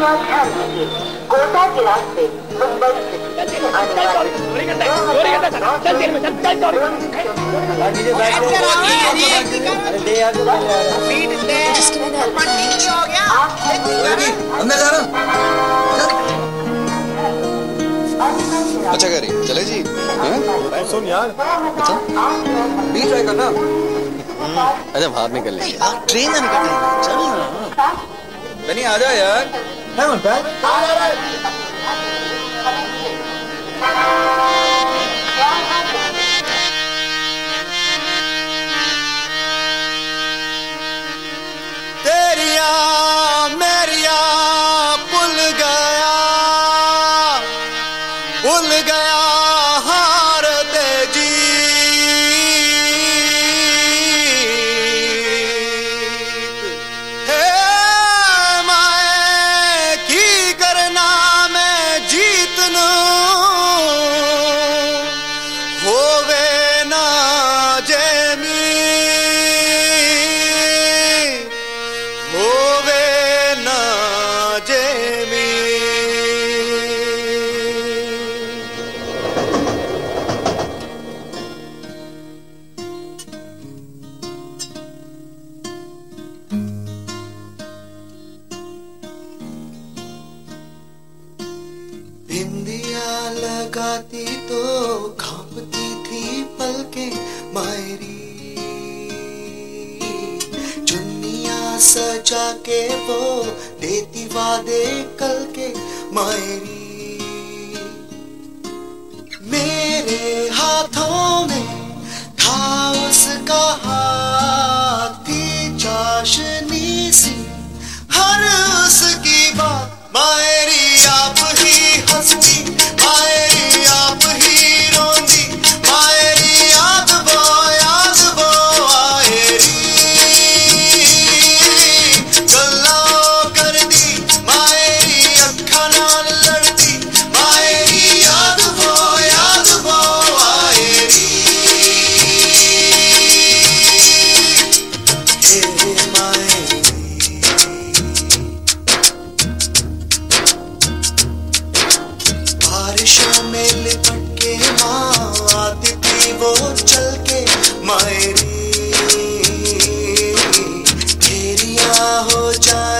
ध्यान दीजिए कोटा के रास्ते मुंबई से। आने अच्छा कह रही चले जी। सुन यार अच्छा। बी ट्राई करना। अच्छा बाहर निकल लेंगे ट्रेन टाइम चल। ना बनी आ जा यार। है went bad. तेरिया मेरिया भूल गया भूल गया बिंदिया लगाती तो कांपती थी पलके मायरी। चुन्निया सजा के वो देती वादे कल के मायरी। मेरे हाथों में था उसका हाथ थी चाशनी सी, हर उसकी बात मायरी। हंसती मायरी बारिशों में लिपट के माँ आती थी वो चल के मायरी। हो जाए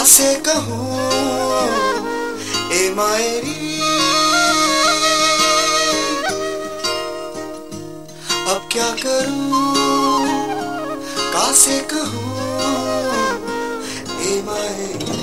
कासे कहूँ ए मायरी। अब क्या करूँ कासे कहूँ ए मायरी।